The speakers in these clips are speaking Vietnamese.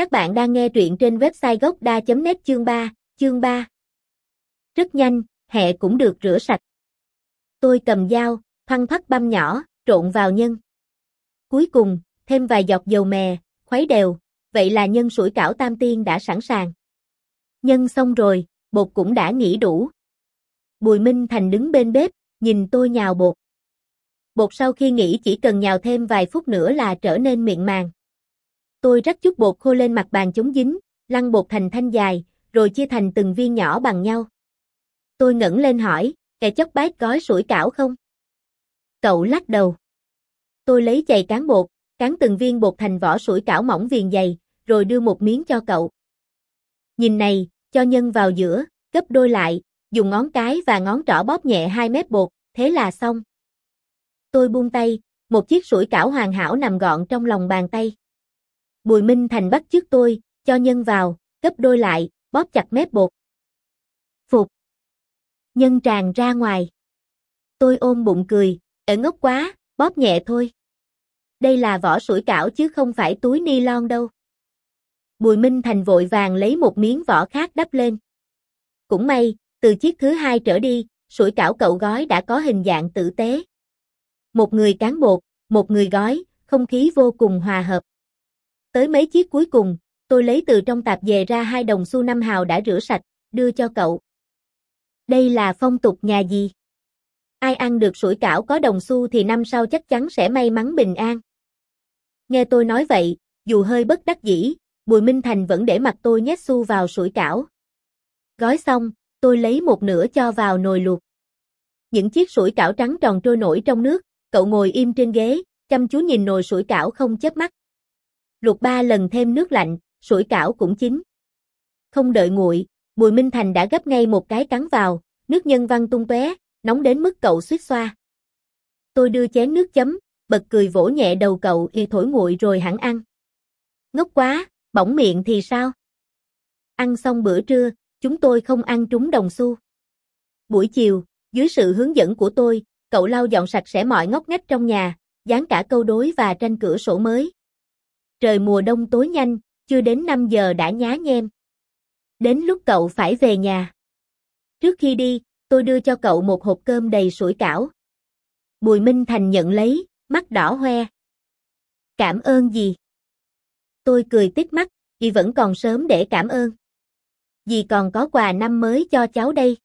Các bạn đang nghe truyện trên website gocda.net chương 3, chương 3. Rất nhanh, hệ cũng được rửa sạch. Tôi cầm dao, thoăn thoắt băm nhỏ, trộn vào nhân. Cuối cùng, thêm vài giọt dầu mè, khuấy đều, vậy là nhân sủi cảo tam tiên đã sẵn sàng. Nhân xong rồi, bột cũng đã nghỉ đủ. Bùi Minh Thành đứng bên bếp, nhìn tôi nhào bột. Bột sau khi nghỉ chỉ cần nhào thêm vài phút nữa là trở nên miệng màng. Tôi rắc chút bột khô lên mặt bàn chống dính, lăn bột thành thanh dài, rồi chia thành từng viên nhỏ bằng nhau. Tôi ngẩng lên hỏi, kẻ chốc bát gói sủi cảo không? Cậu lắc đầu. Tôi lấy chày cán bột, cán từng viên bột thành vỏ sủi cảo mỏng viền dày, rồi đưa một miếng cho cậu. Nhìn này, cho nhân vào giữa, gấp đôi lại, dùng ngón cái và ngón trỏ bóp nhẹ hai mép bột, thế là xong. Tôi buông tay, một chiếc sủi cảo hoàn hảo nằm gọn trong lòng bàn tay. Bùi Minh Thành bắt trước tôi, cho nhân vào, gấp đôi lại, bóp chặt mép bột. Phục. Nhân tràn ra ngoài. Tôi ôm bụng cười, ở ngốc quá, bóp nhẹ thôi. Đây là vỏ sủi cảo chứ không phải túi ni lon đâu. Bùi Minh Thành vội vàng lấy một miếng vỏ khác đắp lên. Cũng may, từ chiếc thứ hai trở đi, sủi cảo cậu gói đã có hình dạng tử tế. Một người cán bột, một người gói, không khí vô cùng hòa hợp. Tới mấy chiếc cuối cùng, tôi lấy từ trong tạp về ra hai đồng xu năm hào đã rửa sạch, đưa cho cậu. Đây là phong tục nhà gì? Ai ăn được sủi cảo có đồng xu thì năm sau chắc chắn sẽ may mắn bình an. Nghe tôi nói vậy, dù hơi bất đắc dĩ, Bùi Minh Thành vẫn để mặt tôi nhét xu vào sủi cảo. Gói xong, tôi lấy một nửa cho vào nồi luộc. Những chiếc sủi cảo trắng tròn trôi nổi trong nước, cậu ngồi im trên ghế, chăm chú nhìn nồi sủi cảo không chớp mắt. Luộc ba lần thêm nước lạnh, sủi cảo cũng chín. Không đợi nguội, Bùi Minh Thành đã gấp ngay một cái cắn vào, nước nhân văng tung tóe, nóng đến mức cậu suýt xoa. Tôi đưa chén nước chấm, bật cười vỗ nhẹ đầu cậu y thổi nguội rồi hẳn ăn. Ngốc quá, bỏng miệng thì sao? Ăn xong bữa trưa, chúng tôi không ăn trúng đồng xu. Buổi chiều, dưới sự hướng dẫn của tôi, cậu lau dọn sạch sẽ mọi ngóc ngách trong nhà, dán cả câu đối và tranh cửa sổ mới. Trời mùa đông tối nhanh, chưa đến 5 giờ đã nhá nhem. Đến lúc cậu phải về nhà. Trước khi đi, tôi đưa cho cậu một hộp cơm đầy sủi cảo. Bùi Minh Thành nhận lấy, mắt đỏ hoe. Cảm ơn gì? Tôi cười tít mắt, vì vẫn còn sớm để cảm ơn. Dì còn có quà năm mới cho cháu đây.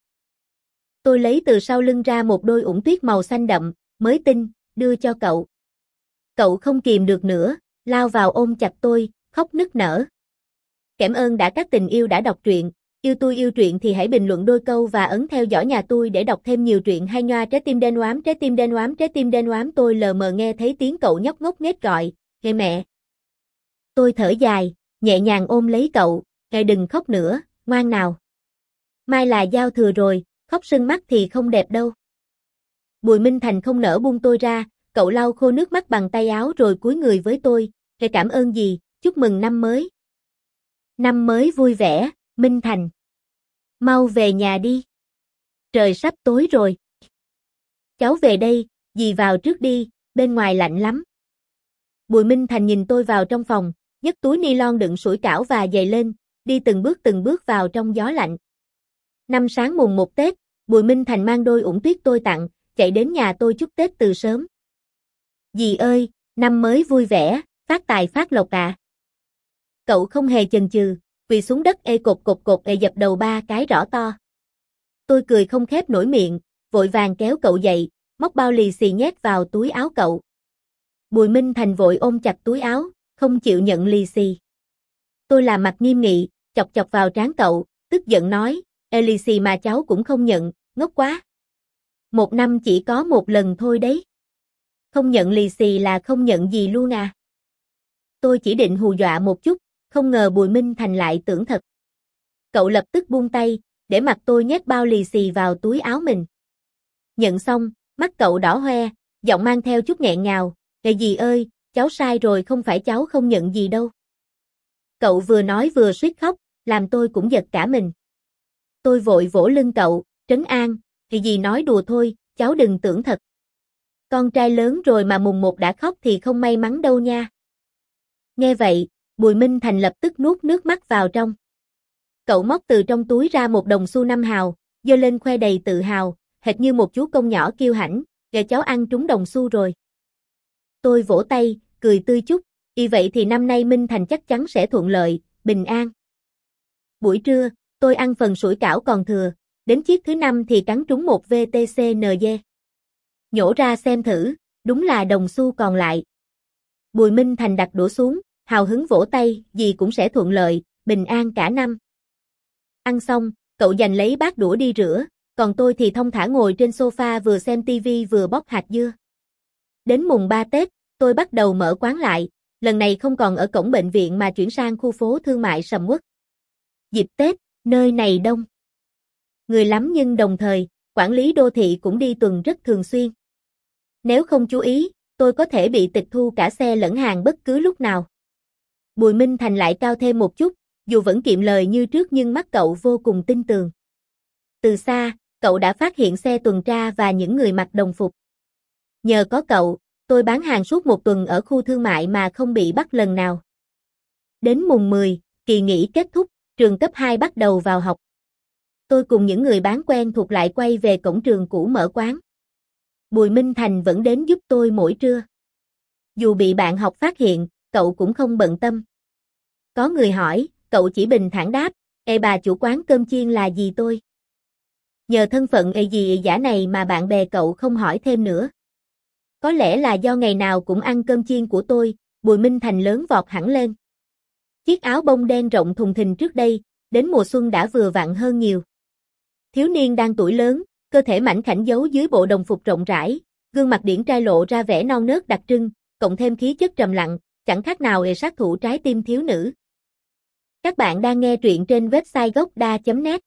Tôi lấy từ sau lưng ra một đôi ủng tuyết màu xanh đậm, mới tinh, đưa cho cậu. Cậu không kìm được nữa, lao vào ôm chặt tôi, khóc nức nở. Cảm ơn đã các tình yêu đã đọc truyện, yêu tôi yêu truyện thì hãy bình luận đôi câu và ấn theo dõi nhà tôi để đọc thêm nhiều truyện hay nhoa trái tim đen oám trái tim đen oám trái tim đen oám tôi lờ mờ nghe thấy tiếng cậu nhóc ngốc nghếch gọi, nghe mẹ. Tôi thở dài, nhẹ nhàng ôm lấy cậu, ngài đừng khóc nữa, ngoan nào. Mai là giao thừa rồi, khóc sưng mắt thì không đẹp đâu. Bùi Minh Thành không nỡ buông tôi ra, cậu lau khô nước mắt bằng tay áo rồi cúi người với tôi, Hãy cảm ơn gì, chúc mừng năm mới. Năm mới vui vẻ, Minh Thành. Mau về nhà đi. Trời sắp tối rồi. Cháu về đây, dì vào trước đi, bên ngoài lạnh lắm. Bùi Minh Thành nhìn tôi vào trong phòng, nhấc túi ni lon đựng sủi cảo và giày lên, đi từng bước từng bước vào trong gió lạnh. Năm sáng mùng một Tết, Bùi Minh Thành mang đôi ủng tuyết tôi tặng, chạy đến nhà tôi chúc Tết từ sớm. Dì ơi, năm mới vui vẻ, phát tài phát lộc à. Cậu không hề chần chừ, quỳ xuống đất ê cột cột cột ê dập đầu ba cái rõ to. Tôi cười không khép nổi miệng, vội vàng kéo cậu dậy, móc bao lì xì nhét vào túi áo cậu. Bùi Minh Thành vội ôm chặt túi áo, không chịu nhận lì xì. Tôi làm mặt nghiêm nghị, chọc chọc vào trán cậu, tức giận nói, ê lì xì mà cháu cũng không nhận, ngốc quá. Một năm chỉ có một lần thôi đấy. Không nhận lì xì là không nhận gì luôn à. Tôi chỉ định hù dọa một chút, không ngờ Bùi Minh Thành lại tưởng thật. Cậu lập tức buông tay, để mặt tôi nhét bao lì xì vào túi áo mình. Nhận xong, mắt cậu đỏ hoe, giọng mang theo chút nghẹn ngào, "Ngày gì ơi, cháu sai rồi không phải cháu không nhận gì đâu." Cậu vừa nói vừa suýt khóc, làm tôi cũng giật cả mình. Tôi vội vỗ lưng cậu, trấn an, "Thì gì nói đùa thôi, cháu đừng tưởng thật." Con trai lớn rồi mà mùng một đã khóc thì không may mắn đâu nha. Nghe vậy, Bùi Minh Thành lập tức nuốt nước mắt vào trong. Cậu móc từ trong túi ra một đồng xu năm hào, dơ lên khoe đầy tự hào, hệt như một chú công nhỏ kiêu hãnh, gà cháu ăn trúng đồng xu rồi. Tôi vỗ tay, cười tươi chút, y vậy thì năm nay Minh Thành chắc chắn sẽ thuận lợi, bình an. Buổi trưa, tôi ăn phần sủi cảo còn thừa, đến chiếc thứ năm thì cắn trúng một VTCNG. Nhổ ra xem thử, đúng là đồng xu còn lại. Bùi Minh Thành đặt đũa xuống, hào hứng vỗ tay, gì cũng sẽ thuận lợi, bình an cả năm. Ăn xong, cậu giành lấy bát đũa đi rửa, còn tôi thì thông thả ngồi trên sofa vừa xem tivi vừa bóc hạt dưa. Đến mùng 3 Tết, tôi bắt đầu mở quán lại, lần này không còn ở cổng bệnh viện mà chuyển sang khu phố thương mại sầm uất. Dịp Tết, nơi này đông. Người lắm nhưng đồng thời, quản lý đô thị cũng đi tuần rất thường xuyên. Nếu không chú ý, tôi có thể bị tịch thu cả xe lẫn hàng bất cứ lúc nào. Bùi Minh Thành lại cao thêm một chút, dù vẫn kiệm lời như trước nhưng mắt cậu vô cùng tin tường. Từ xa, cậu đã phát hiện xe tuần tra và những người mặc đồng phục. Nhờ có cậu, tôi bán hàng suốt một tuần ở khu thương mại mà không bị bắt lần nào. Đến mùng 10, kỳ nghỉ kết thúc, trường cấp 2 bắt đầu vào học. Tôi cùng những người bán quen thuộc lại quay về cổng trường cũ mở quán. Bùi Minh Thành vẫn đến giúp tôi mỗi trưa. Dù bị bạn học phát hiện, cậu cũng không bận tâm. Có người hỏi, cậu chỉ bình thản đáp, Ê bà chủ quán cơm chiên là gì tôi? Nhờ thân phận ê gì giả này mà bạn bè cậu không hỏi thêm nữa. Có lẽ là do ngày nào cũng ăn cơm chiên của tôi, Bùi Minh Thành lớn vọt hẳn lên. Chiếc áo bông đen rộng thùng thình trước đây, đến mùa xuân đã vừa vặn hơn nhiều. Thiếu niên đang tuổi lớn, cơ thể mảnh khảnh giấu dưới bộ đồng phục rộng rãi, gương mặt điển trai lộ ra vẻ non nớt đặc trưng, cộng thêm khí chất trầm lặng, chẳng khác nào ề sát thủ trái tim thiếu nữ. Các bạn đang nghe truyện trên website gocda.net